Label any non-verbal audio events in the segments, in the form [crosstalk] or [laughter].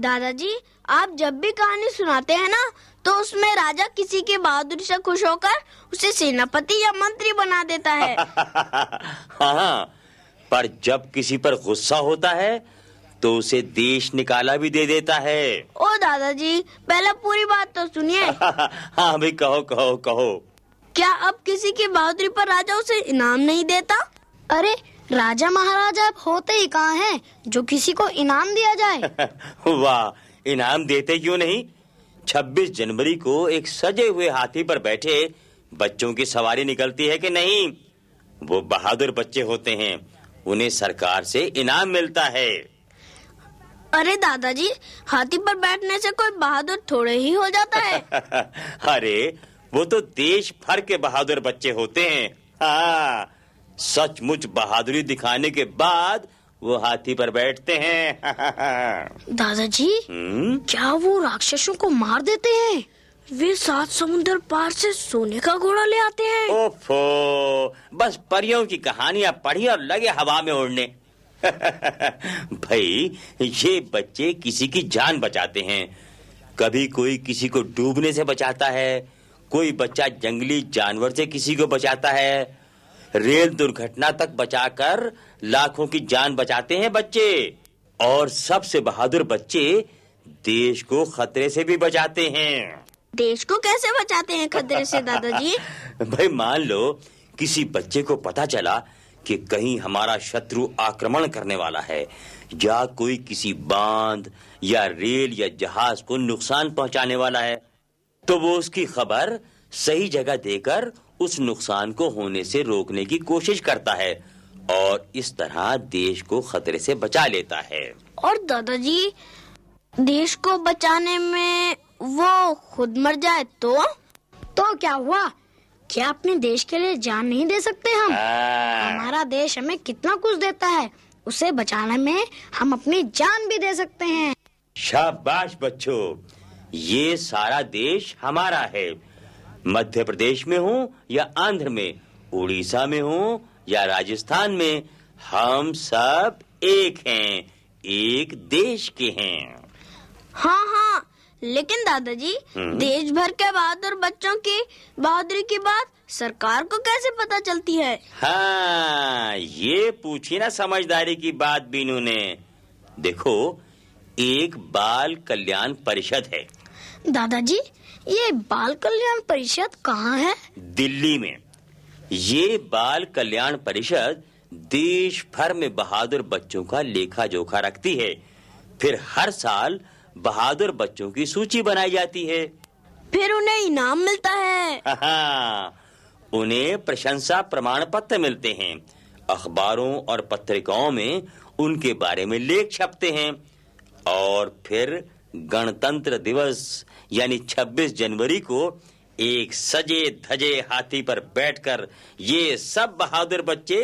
दादाजी आप जब भी कहानी सुनाते हैं ना तो उसमें राजा किसी की बहादुरी से खुश होकर उसे सेनापति या मंत्री बना देता है। [laughs] हाँ पर जब किसी पर गुस्सा होता है तो उसे देश निकाला भी दे देता है। ओ दादाजी पहले पूरी बात तो सुनिए। [laughs] हाँ भाई कहो कहो कहो। क्या अब किसी की बहादुरी पर राजा उसे इनाम नहीं देता? अरे राजा महाराजा अब होते ही कहाँ हैं जो किसी को इनाम दिया जाए? [laughs] वाह इनाम देते क्यों नहीं? 26 जनवरी को एक सजे हुए हाथी पर बैठे बच्चों की सवारी निकलती है कि नहीं? वो बहादुर बच्चे होते हैं उन्हें सरकार से इनाम मिलता है। अरे दादाजी हाथी पर बैठने से कोई बहादुर थोड़े ही हो जाता है। [laughs] अरे वो तो देश भर के बहादुर बच्चे होते हैं। हाँ सचमुच बहादुरी दिखाने के बाद वो हाथी पर बैठते हैं। [laughs] दादाजी हम्म? क्या वो राक्षसों को मार देते हैं? वे सात समुद्र पार से सोने का घोड़ा ले आते हैं। ओफो बस परियों की कहानियाँ पढ़ी और लगे हवा में उड़ने। [laughs] भाई ये बच्चे किसी की जान बचाते हैं। कभी कोई किसी को डूबने से बचाता है कोई बच्चा जंगली जानवर से किसी को बचाता है। रेल दुर्घटना तक बचाकर लाखों की जान बचाते हैं बच्चे। और सबसे बहादुर बच्चे देश को खतरे से भी बचाते हैं। देश को कैसे बचाते हैं खतरे से दादाजी? [laughs] भाई मान लो किसी बच्चे को पता चला कि कहीं हमारा शत्रु आक्रमण करने वाला है या कोई किसी बाँध या रेल या जहाज़ को नुकसान पहुँचाने वाला है तो वो उसकी खबर सही जगह देकर उस नुकसान को होने से रोकने की कोशिश करता है और इस तरह देश को खतरे से बचा लेता है। और दादाजी देश को बचाने में वो खुद मर जाए तो? तो क्या हुआ? क्या अपने देश के लिए जान नहीं दे सकते हम? हाँ। हमारा देश हमें कितना कुछ देता है उसे बचाने में हम अपनी जान भी दे सकते हैं। शाबाश बच्चों ये सारा देश हमारा है। मध्य प्रदेश में हो या आंध्र में उड़ीसा में हो या राजस्थान में हम सब एक हैं एक देश के हैं। हाँ हाँ लेकिन दादाजी हम्म। देश भर के बहादुर बच्चों की बहादुरी की बात सरकार को कैसे पता चलती है? हाँ ये पूछी ना समझदारी की बात बीनू ने। देखो एक बाल कल्याण परिषद है। दादाजी ये बाल कल्याण परिषद कहाँ है? दिल्ली में। ये बाल कल्याण परिषद देश भर में बहादुर बच्चों का लेखा जोखा रखती है। फिर हर साल बहादुर बच्चों की सूची बनाई जाती है। फिर उन्हें इनाम मिलता है। हाँ, उन्हें प्रशंसा प्रमाण पत्र मिलते हैं। अखबारों और पत्रिकाओं में उनके बारे में लेख छपते हैं। और फिर गणतंत्र दिवस यानी 26 जनवरी को एक सजे धजे हाथी पर बैठकर ये सब बहादुर बच्चे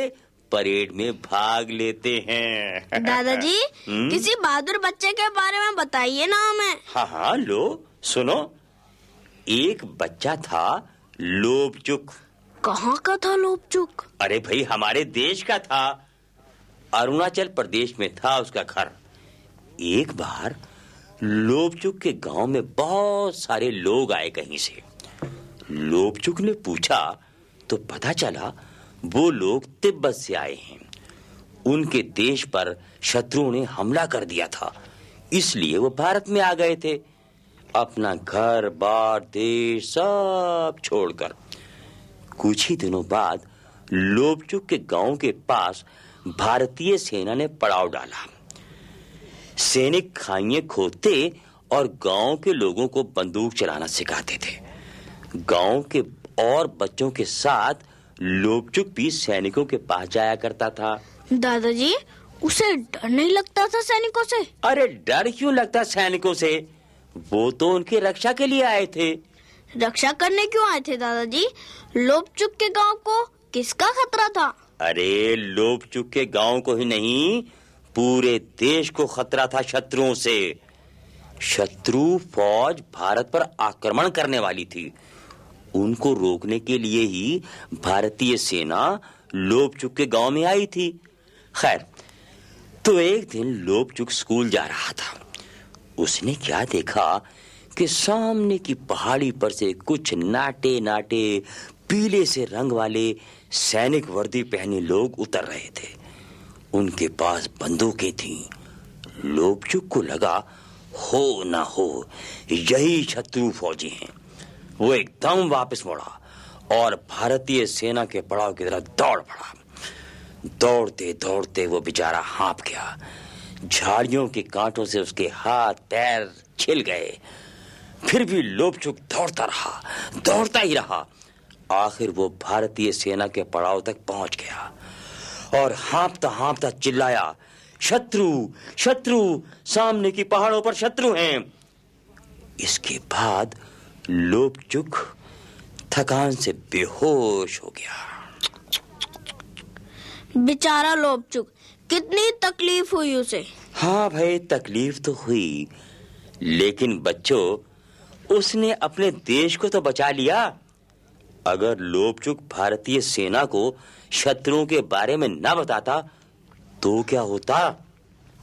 परेड में भाग लेते हैं। दादाजी [laughs] हम्म? किसी बहादुर बच्चे के बारे में बताइए ना हमें। हाँ हाँ लो सुनो। एक बच्चा था लोबचुक कहाँ का था लोपचुक? अरे भाई हमारे देश का था। अरुणाचल प्रदेश में था उसका घर। एक बार लोबचुक के गाँव में बहुत सारे लोग आए कहीं से। लोबचुक ने पूछा तो पता चला, वो लोग तिब्बत से आए हैं। उनके देश पर शत्रुओं ने हमला कर दिया था, इसलिए वो भारत में आ गए थे। अपना घर, बार, देश सब छोड़कर। कुछ ही दिनों बाद लोबचुक के गाँव के पास भारतीय सेना ने पड़ाव डाला। सैनिक खाइयाँ खोदते और गाँव के लोगों को बंदूक चलाना सिखाते थे। गाँव के और बच्चों के साथ लोपचुक भी सैनिकों के पास जाया करता था। दादाजी उसे डर नहीं लगता था सैनिकों से? अरे डर क्यों लगता सैनिकों से? वो तो उनकी रक्षा के लिए आए थे। रक्षा करने क्यों आए थे दादाजी? लोपचुक के गाँव को किसका खतरा था? अरे लोपचुक के गाँव को ही नहीं पूरे देश को खतरा था शत्रुओं से। शत्रु फौज भारत पर आक्रमण करने वाली थी। उनको रोकने के लिए ही भारतीय सेना लोपचुक के गाँव में आई थी। खैर तो एक दिन लोपचुक स्कूल जा रहा था। उसने क्या देखा कि सामने की पहाड़ी पर से कुछ नाटे नाटे पीले से रंग वाले सैनिक वर्दी पहने लोग उतर रहे थे। उनके पास बंदूकें थीं। लोपचुक को लगा, हो ना हो, यही शत्रु फौजी हैं। वो एकदम वापस मुड़ा और भारतीय सेना के पड़ाव की तरफ़ दौड़ पड़ा। दौड़ते दौड़ते वो बेचारा हाँप गया। झाड़ियों के कांटों से उसके हाथ पैर छिल गए। फिर भी लोपचुक दौड़ता रहा, दौड़ता ही रहा। आखिर वो भारतीय सेना के पड़ाव तक पहुँच गया। और हाँपता हाँपता चिल्लाया शत्रु शत्रु सामने की पहाड़ों पर शत्रु हैं। इसके बाद लोपचुक थकान से बेहोश हो गया। बेचारा लोपचुक कितनी तकलीफ़ हुई उसे? हाँ भाई तकलीफ़ तो हुई लेकिन बच्चों उसने अपने देश को तो बचा लिया। अगर लोपचुक भारतीय सेना को शत्रुओं के बारे में न बताता तो क्या होता?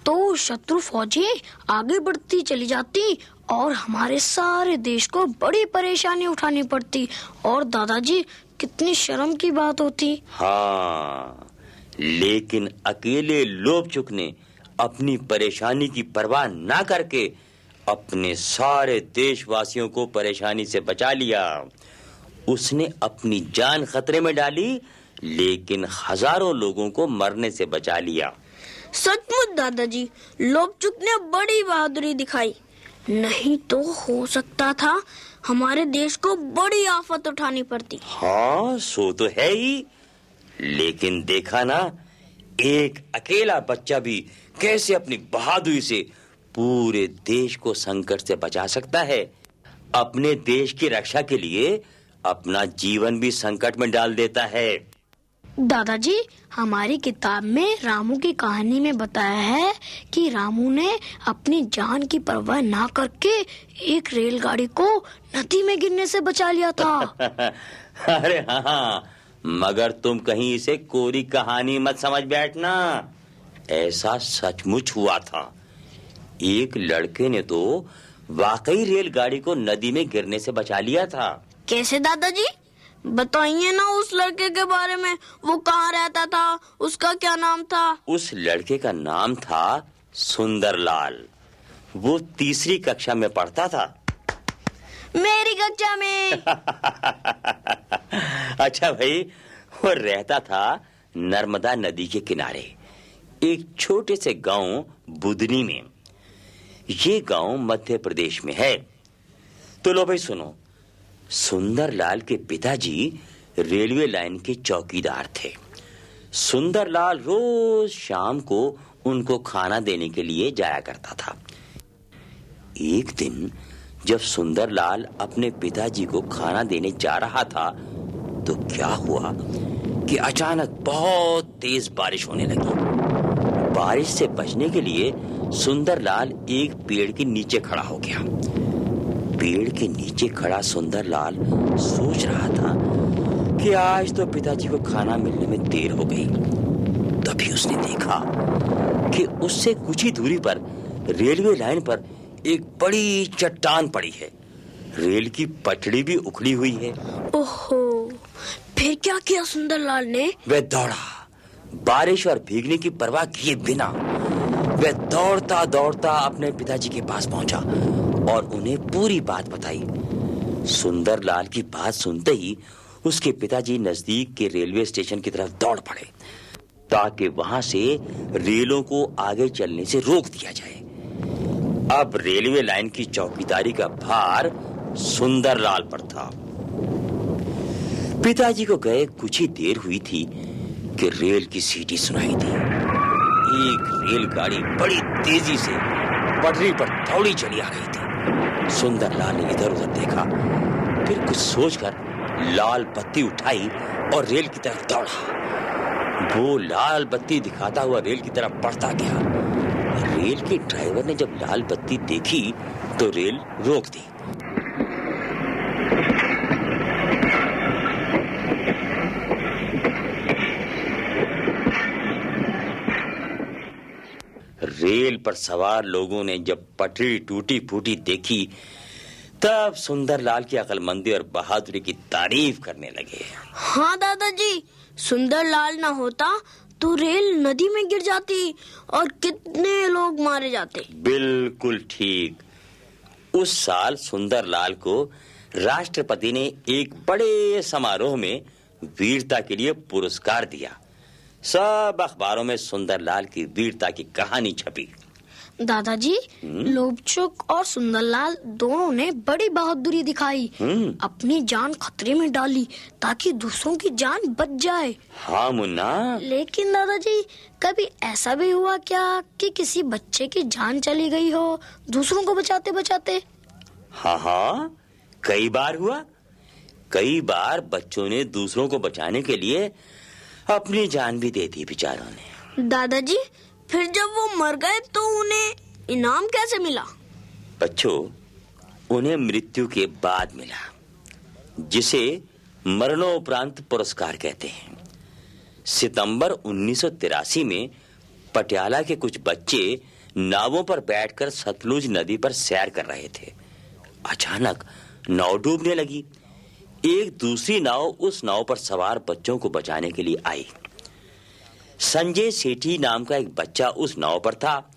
तो शत्रु फौजी आगे बढ़ती चली जाती और हमारे सारे देश को बड़ी परेशानी उठानी पड़ती। और दादाजी कितनी शर्म की बात होती। हाँ लेकिन अकेले लोपचुक ने अपनी परेशानी की परवाह ना करके अपने सारे देशवासियों को परेशानी से बचा लिया। उसने अपनी जान खतरे में डाली लेकिन हज़ारों लोगों को मरने से बचा लिया। सचमुच दादाजी लोपचुक ने बड़ी बहादुरी दिखाई। नहीं तो हो सकता था हमारे देश को बड़ी आफत उठानी पड़ती। हाँ सो तो है ही। लेकिन देखा ना एक अकेला बच्चा भी कैसे अपनी बहादुरी से पूरे देश को संकट से बचा सकता है? अपने देश की रक्षा के लिए अपना जीवन भी संकट में डाल देता है। दादाजी हमारी किताब में रामू की कहानी में बताया है कि रामू ने अपनी जान की परवाह ना करके एक रेलगाड़ी को नदी में गिरने से बचा लिया था। [laughs] अरे हाँ मगर तुम कहीं इसे कोरी कहानी मत समझ बैठना। ऐसा सचमुच हुआ था। एक लड़के ने तो वाकई रेलगाड़ी को नदी में गिरने से बचा लिया था। कैसे दादाजी? बताइए ना उस लड़के के बारे में। वो कहाँ रहता था? उसका क्या नाम था? उस लड़के का नाम था सुंदरलाल। वो तीसरी कक्षा में पढ़ता था। मेरी कक्षा में। [laughs] अच्छा भाई वो रहता था नर्मदा नदी के किनारे एक छोटे से गाँव बुदनी में। ये गाँव मध्य प्रदेश में है। तो लो भाई सुनो सुंदरलाल के पिताजी रेलवे लाइन के चौकीदार थे। सुंदरलाल रोज शाम को उनको खाना देने के लिए जाया करता था। एक दिन जब सुंदरलाल अपने पिताजी को खाना देने जा रहा था तो क्या हुआ कि अचानक बहुत तेज बारिश होने लगी। बारिश से बचने के लिए सुंदरलाल एक पेड़ के नीचे खड़ा हो गया। पेड़ के नीचे खड़ा सुंदरलाल सोच रहा था कि आज तो पिताजी को खाना मिलने में देर हो गई। तभी उसने देखा कि उससे कुछ ही दूरी पर रेलवे लाइन पर एक बड़ी चट्टान पड़ी है। रेल की पटड़ी भी उखड़ी हुई है। ओहो फिर क्या किया सुंदरलाल ने? वह दौड़ा। बारिश और भीगने की परवाह किए बिना वह दौड़ता दौड़ता अपने पिताजी के पास पहुँचा। और उन्हें पूरी बात बताई। सुंदरलाल की बात सुनते ही उसके पिताजी नज़दीक के रेलवे स्टेशन की तरफ़ दौड़ पड़े, ताकि वहाँ से रेलों को आगे चलने से रोक दिया जाए। अब रेलवे लाइन की चौकीदारी का भार सुंदरलाल पर था। पिताजी को गए कुछ ही देर हुई थी कि रेल की सीटी सुनाई दी। एक रेलगाड़ी बड़ी तेज़ी से पटरी पर दौड़ी चली आ रही थी। सुंदरलाल ने इधर उधर देखा। फिर कुछ सोचकर लाल बत्ती उठाई और रेल की तरफ़ दौड़ा। वो लाल बत्ती दिखाता हुआ रेल की तरफ़ बढ़ता गया। रेल के ड्राइवर ने जब लाल बत्ती देखी तो रेल रोक दी। रेल पर सवार लोगों ने जब पटरी टूटी फूटी देखी तब सुंदरलाल की अकलमंदी और बहादुरी की तारीफ़ करने लगे। हाँ दादाजी सुंदर लाल ना होता तो रेल नदी में गिर जाती और कितने लोग मारे जाते। बिल्कुल ठीक। उस साल सुंदरलाल को राष्ट्रपति ने एक बड़े समारोह में वीरता के लिए पुरस्कार दिया। सब अखबारों में सुंदरलाल की वीरता की कहानी छपी। दादाजी लोबचुक और सुंदरलाल दोनों ने बड़ी बहादुरी दिखाई। हम्म। अपनी जान खतरे में डाली ताकि दूसरों की जान बच जाए। हाँ मुन्ना। लेकिन दादाजी कभी ऐसा भी हुआ क्या कि किसी बच्चे की जान चली गई हो दूसरों को बचाते बचाते? हाँ हाँ। कई बार हुआ। कई बार बच्चों ने दूसरों को बचाने के लिए अपनी जान भी दे दी बेचारों ने। दादाजी फिर जब वो मर गए तो उन्हें इनाम कैसे मिला? बच्चों उन्हें मृत्यु के बाद मिला जिसे मरणोपरांत पुरस्कार कहते हैं। सितंबर 1983 में पटियाला के कुछ बच्चे नावों पर बैठकर सतलुज नदी पर सैर कर रहे थे। अचानक नाव डूबने लगी। एक दूसरी नाव उस नाव पर सवार बच्चों को बचाने के लिए आई। संजय सेठी नाम का एक बच्चा उस नाव पर था।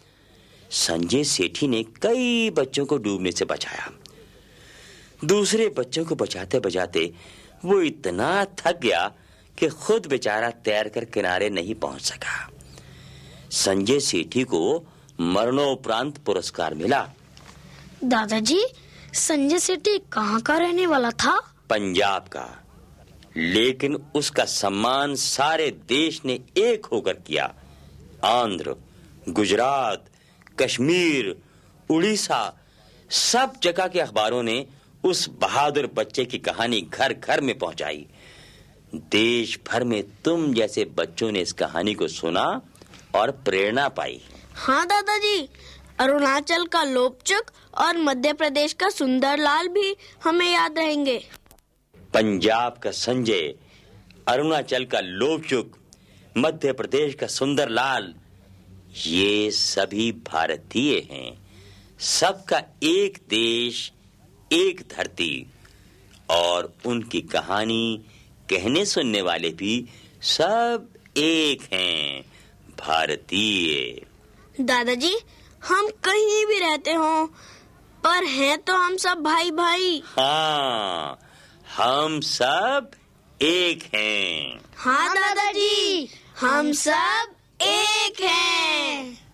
संजय सेठी ने कई बच्चों को डूबने से बचाया। दूसरे बच्चों को बचाते बचाते वो इतना थक गया कि खुद बेचारा तैर कर किनारे नहीं पहुँच सका। संजय सेठी को मरणोपरांत पुरस्कार मिला। दादाजी, संजय सेठी कहाँ का रहने वाला था? पंजाब का। लेकिन उसका सम्मान सारे देश ने एक होकर किया। आंध्र, गुजरात, कश्मीर, उड़ीसा, सब जगह के अखबारों ने उस बहादुर बच्चे की कहानी घर घर में पहुंचाई। देश भर में तुम जैसे बच्चों ने इस कहानी को सुना और प्रेरणा पाई। हाँ दादाजी। अरुणाचल का लोपचुक और मध्य प्रदेश का सुंदरलाल भी हमें याद रहेंगे। पंजाब का संजय अरुणाचल का लोबचुक मध्य प्रदेश का सुंदरलाल ये सभी भारतीय हैं। सबका एक देश एक धरती। और उनकी कहानी कहने सुनने वाले भी सब एक हैं भारतीय। दादाजी हम कहीं भी रहते हो पर हैं तो हम सब भाई भाई हाँ हम सब एक हैं। हाँ दादाजी। हम सब एक हैं।